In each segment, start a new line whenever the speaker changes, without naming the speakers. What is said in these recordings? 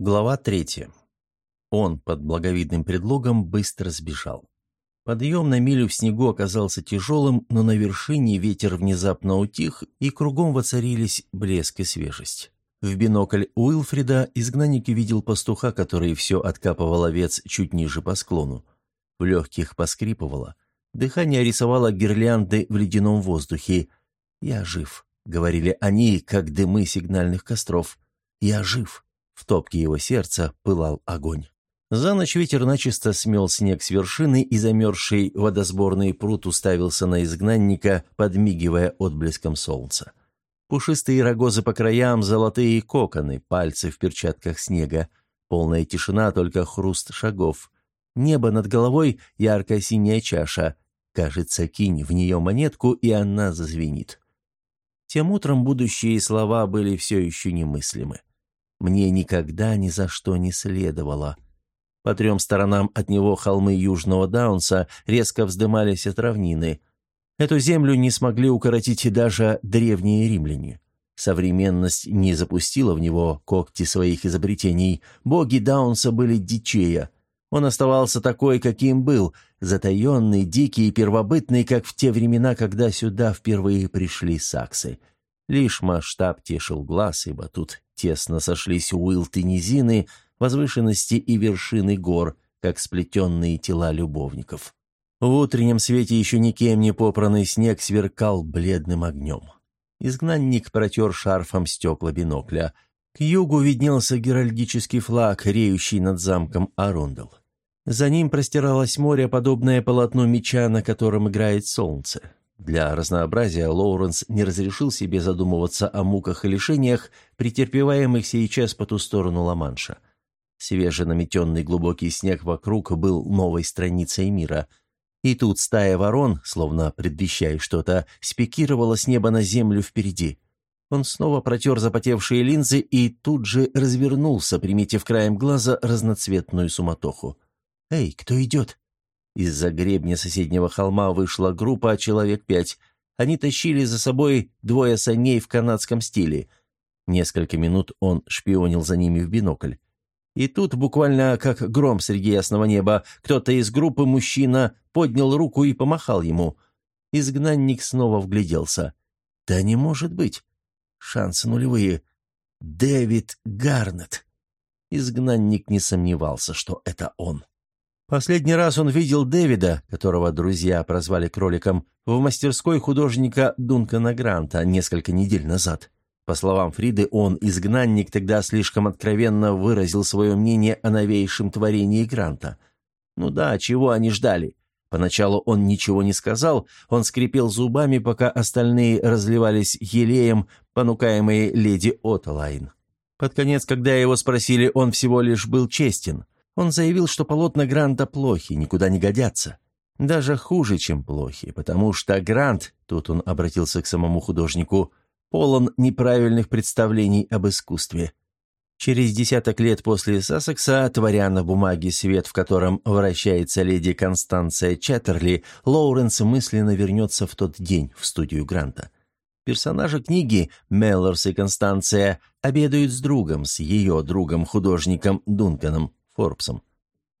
Глава третья. Он под благовидным предлогом быстро сбежал. Подъем на милю в снегу оказался тяжелым, но на вершине ветер внезапно утих, и кругом воцарились блеск и свежесть. В бинокль Уилфрида изгнанник видел пастуха, который все откапывал овец чуть ниже по склону. В легких поскрипывало. Дыхание рисовало гирлянды в ледяном воздухе. «Я жив», — говорили они, как дымы сигнальных костров. «Я жив». В топке его сердца пылал огонь. За ночь ветер начисто смел снег с вершины, и замерзший водосборный пруд уставился на изгнанника, подмигивая отблеском солнца. Пушистые рогозы по краям, золотые коконы, пальцы в перчатках снега. Полная тишина, только хруст шагов. Небо над головой — яркая синяя чаша. Кажется, кинь в нее монетку, и она зазвенит. Тем утром будущие слова были все еще немыслимы. Мне никогда ни за что не следовало. По трем сторонам от него холмы Южного Даунса резко вздымались от равнины. Эту землю не смогли укоротить даже древние римляне. Современность не запустила в него когти своих изобретений. Боги Даунса были дичея. Он оставался такой, каким был, затаенный, дикий и первобытный, как в те времена, когда сюда впервые пришли саксы. Лишь масштаб тешил глаз, ибо тут тесно сошлись уилт и низины, возвышенности и вершины гор, как сплетенные тела любовников. В утреннем свете еще никем не попранный снег сверкал бледным огнем. Изгнанник протер шарфом стекла бинокля. К югу виднелся геральдический флаг, реющий над замком Арундел. За ним простиралось море, подобное полотну меча, на котором играет солнце. Для разнообразия Лоуренс не разрешил себе задумываться о муках и лишениях, претерпеваемых сейчас по ту сторону Ла-Манша. Свеженаметенный глубокий снег вокруг был новой страницей мира. И тут стая ворон, словно предвещая что-то, спикировала с неба на землю впереди. Он снова протер запотевшие линзы и тут же развернулся, приметив краем глаза разноцветную суматоху. «Эй, кто идет?» Из-за гребня соседнего холма вышла группа человек пять. Они тащили за собой двое саней в канадском стиле. Несколько минут он шпионил за ними в бинокль. И тут, буквально как гром среди ясного неба, кто-то из группы мужчина поднял руку и помахал ему. Изгнанник снова вгляделся. «Да не может быть! Шансы нулевые. Дэвид Гарнет!» Изгнанник не сомневался, что это он. Последний раз он видел Дэвида, которого друзья прозвали кроликом, в мастерской художника Дункана Гранта несколько недель назад. По словам Фриды, он, изгнанник, тогда слишком откровенно выразил свое мнение о новейшем творении Гранта. Ну да, чего они ждали? Поначалу он ничего не сказал, он скрипел зубами, пока остальные разливались елеем, понукаемые леди Отолайн. Под конец, когда его спросили, он всего лишь был честен – он заявил, что полотна Гранта плохи, никуда не годятся. Даже хуже, чем плохи, потому что Грант, тут он обратился к самому художнику, полон неправильных представлений об искусстве. Через десяток лет после Сассекса, творя на бумаге свет, в котором вращается леди Констанция Чаттерли, Лоуренс мысленно вернется в тот день в студию Гранта. Персонажи книги, Меллорс и Констанция, обедают с другом, с ее другом-художником Дунканом, Форбсом.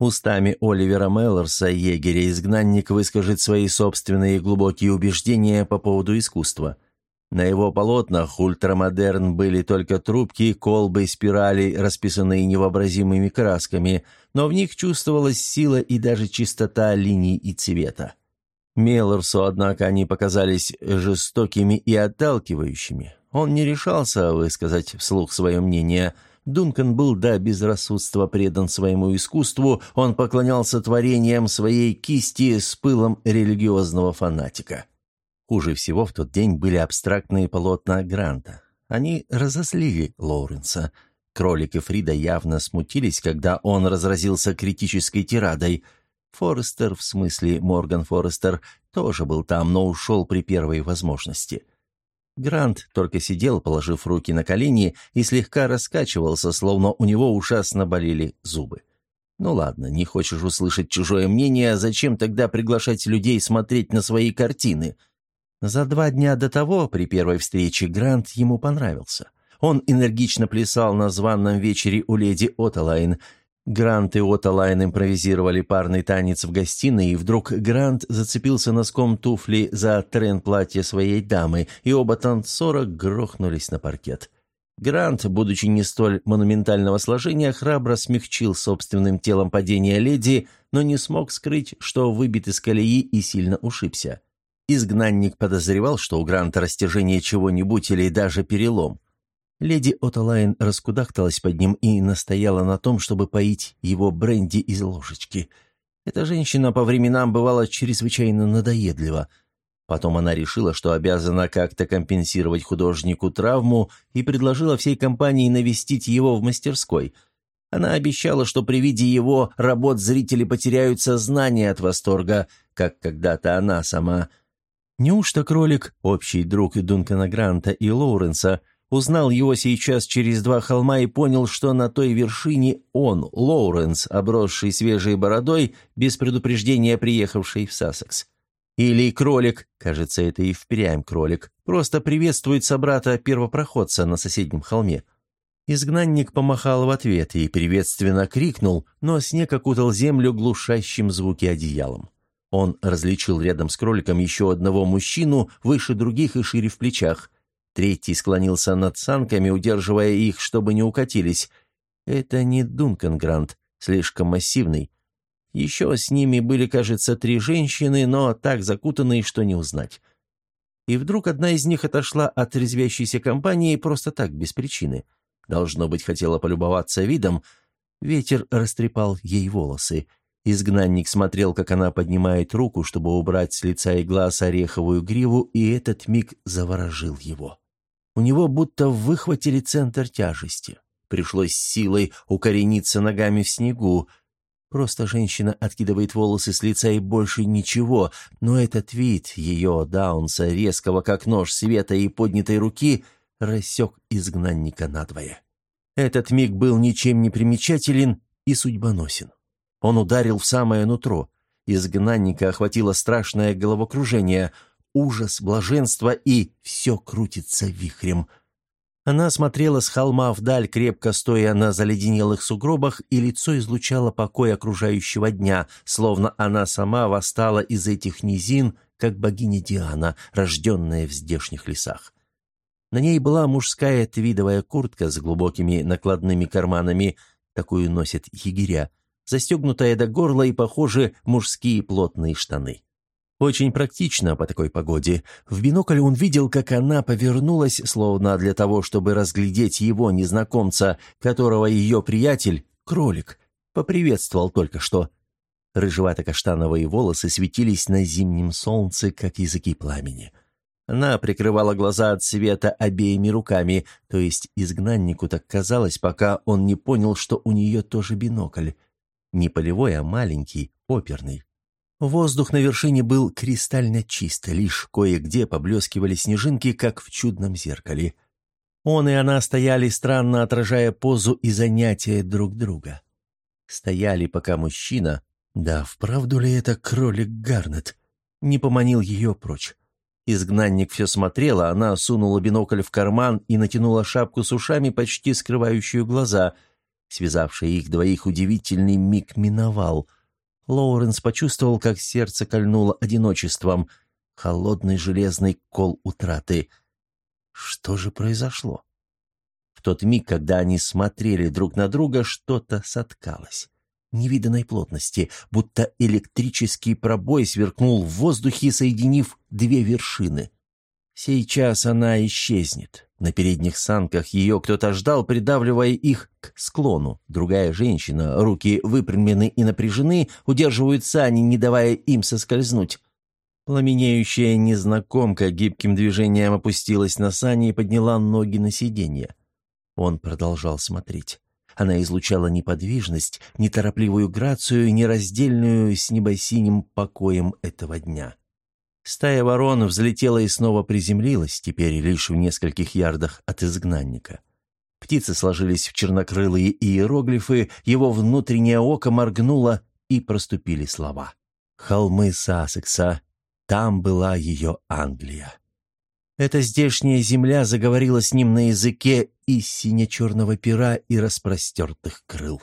Устами Оливера Меллорса егеря-изгнанник выскажет свои собственные глубокие убеждения по поводу искусства. На его полотнах ультрамодерн были только трубки, колбы, спирали, расписанные невообразимыми красками, но в них чувствовалась сила и даже чистота линий и цвета. Меллорсу, однако, они показались жестокими и отталкивающими. Он не решался высказать вслух свое мнение – Дункан был до безрассудства предан своему искусству, он поклонялся творениям своей кисти с пылом религиозного фанатика. Хуже всего в тот день были абстрактные полотна Гранта. Они разозлили Лоуренса. Кролик и Фрида явно смутились, когда он разразился критической тирадой. Форестер, в смысле Морган Форестер, тоже был там, но ушел при первой возможности. — Грант только сидел, положив руки на колени, и слегка раскачивался, словно у него ужасно болели зубы. «Ну ладно, не хочешь услышать чужое мнение, зачем тогда приглашать людей смотреть на свои картины?» За два дня до того, при первой встрече, Грант ему понравился. Он энергично плясал на званном вечере у леди Оталайн. Грант и Оталайн импровизировали парный танец в гостиной, и вдруг Грант зацепился носком туфли за трен платья своей дамы, и оба танцора грохнулись на паркет. Грант, будучи не столь монументального сложения, храбро смягчил собственным телом падение леди, но не смог скрыть, что выбит из колеи и сильно ушибся. Изгнанник подозревал, что у Гранта растяжение чего-нибудь или даже перелом. Леди Оталайн раскудахталась под ним и настояла на том, чтобы поить его бренди из ложечки. Эта женщина по временам бывала чрезвычайно надоедлива. Потом она решила, что обязана как-то компенсировать художнику травму и предложила всей компании навестить его в мастерской. Она обещала, что при виде его работ зрители потеряют сознание от восторга, как когда-то она сама. Неужто кролик, общий друг Дункана Гранта и Лоуренса, узнал его сейчас через два холма и понял, что на той вершине он, Лоуренс, обросший свежей бородой, без предупреждения приехавший в Сассекс? Или кролик, кажется, это и впрямь кролик, просто приветствует собрата-первопроходца на соседнем холме. Изгнанник помахал в ответ и приветственно крикнул, но снег окутал землю глушащим звуки одеялом. Он различил рядом с кроликом еще одного мужчину, выше других и шире в плечах. Третий склонился над санками, удерживая их, чтобы не укатились. Это не Дункан Грант, слишком массивный, еще с ними были, кажется, три женщины, но так закутанные, что не узнать. И вдруг одна из них отошла от резвящейся компании просто так, без причины. Должно быть, хотела полюбоваться видом. Ветер растрепал ей волосы. Изгнанник смотрел, как она поднимает руку, чтобы убрать с лица и глаз ореховую гриву, и этот миг заворожил его. У него будто выхватили центр тяжести. Пришлось силой укорениться ногами в снегу, Просто женщина откидывает волосы с лица и больше ничего, но этот вид ее даунса, резкого как нож света и поднятой руки, рассек изгнанника надвое. Этот миг был ничем не примечателен и судьбоносен. Он ударил в самое нутро. Изгнанника охватило страшное головокружение, ужас, блаженство и все крутится вихрем – она смотрела с холма вдаль, крепко стоя на заледенелых сугробах, и лицо излучало покой окружающего дня, словно она сама восстала из этих низин, как богиня Диана, рожденная в здешних лесах. На ней была мужская твидовая куртка с глубокими накладными карманами, такую носят егеря, застегнутая до горла и, похоже, мужские плотные штаны. Очень практично по такой погоде. В бинокль он видел, как она повернулась, словно для того, чтобы разглядеть его незнакомца, которого ее приятель, кролик, поприветствовал только что. Рыжевато-каштановые волосы светились на зимнем солнце, как языки пламени. Она прикрывала глаза от света обеими руками, то есть изгнаннику так казалось, пока он не понял, что у нее тоже бинокль. Не полевой, а маленький, оперный. Воздух на вершине был кристально чист, лишь кое-где поблескивали снежинки, как в чудном зеркале. Он и она стояли, странно отражая позу и занятия друг друга. Стояли, пока мужчина, да вправду ли это кролик Гарнет, не поманил ее прочь. Изгнанник все смотрела, она сунула бинокль в карман и натянула шапку с ушами, почти скрывающую глаза. Связавший их двоих удивительный миг миновал — Лоуренс почувствовал, как сердце кольнуло одиночеством. Холодный железный кол утраты. Что же произошло? В тот миг, когда они смотрели друг на друга, что-то соткалось. Невиданной плотности, будто электрический пробой сверкнул в воздухе, соединив две вершины. Сейчас она исчезнет. На передних санках ее кто-то ждал, придавливая их к склону. Другая женщина, руки выпрямлены и напряжены, удерживают сани, не давая им соскользнуть. Пламенеющая незнакомка гибким движением опустилась на сани и подняла ноги на сиденье. Он продолжал смотреть. Она излучала неподвижность, неторопливую грацию, нераздельную с небосиним покоем этого дня. Стая ворон взлетела и снова приземлилась, теперь лишь в нескольких ярдах от изгнанника. Птицы сложились в чернокрылые иероглифы, его внутреннее око моргнуло, и проступили слова. «Холмы Сассекса. Там была ее Англия». Эта здешняя земля заговорила с ним на языке, из сине-черного пера и распростертых крыл.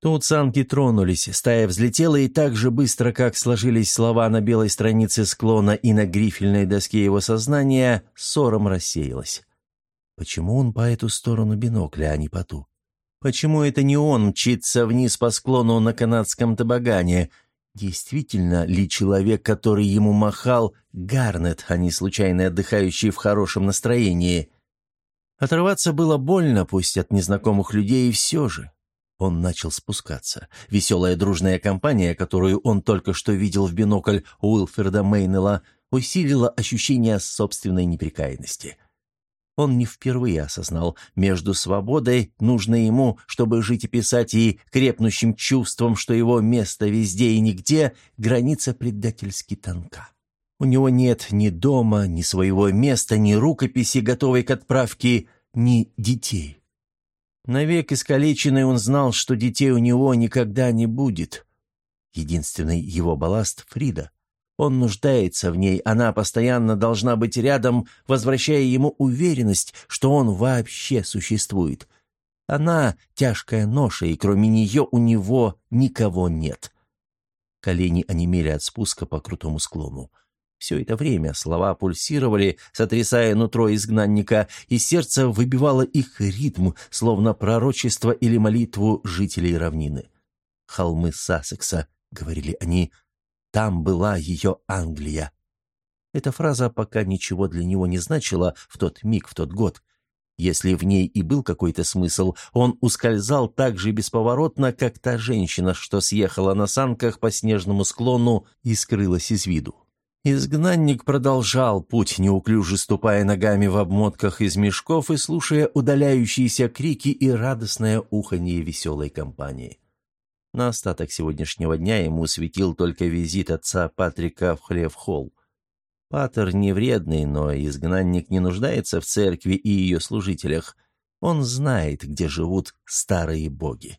Тут санки тронулись, стая взлетела, и так же быстро, как сложились слова на белой странице склона и на грифельной доске его сознания, ссором рассеялась. Почему он по эту сторону бинокля, а не по ту? Почему это не он мчится вниз по склону на канадском табагане? Действительно ли человек, который ему махал, Гарнет, а не случайно отдыхающий в хорошем настроении? Отрываться было больно, пусть от незнакомых людей, и все же. Он начал спускаться. Веселая дружная компания, которую он только что видел в бинокль Уилферда Мейнелла, усилила ощущение собственной неприкаянности. Он не впервые осознал, между свободой, нужной ему, чтобы жить и писать, и крепнущим чувством, что его место везде и нигде, граница предательски тонка. У него нет ни дома, ни своего места, ни рукописи, готовой к отправке, ни детей. Навек искалеченный он знал, что детей у него никогда не будет. Единственный его балласт — Фрида. Он нуждается в ней, она постоянно должна быть рядом, возвращая ему уверенность, что он вообще существует. Она — тяжкая ноша, и кроме нее у него никого нет. Колени онемели от спуска по крутому склону. Все это время слова пульсировали, сотрясая нутро изгнанника, и сердце выбивало их ритм, словно пророчество или молитву жителей равнины. «Холмы Сассекса», — говорили они, — «там была ее Англия». Эта фраза пока ничего для него не значила в тот миг, в тот год. Если в ней и был какой-то смысл, он ускользал так же бесповоротно, как та женщина, что съехала на санках по снежному склону и скрылась из виду. Изгнанник продолжал путь, неуклюже ступая ногами в обмотках из мешков и слушая удаляющиеся крики и радостное уханье веселой компании. На остаток сегодняшнего дня ему светил только визит отца Патрика в Хлев-Холл. Патер не вредный, но изгнанник не нуждается в церкви и ее служителях. Он знает, где живут старые боги.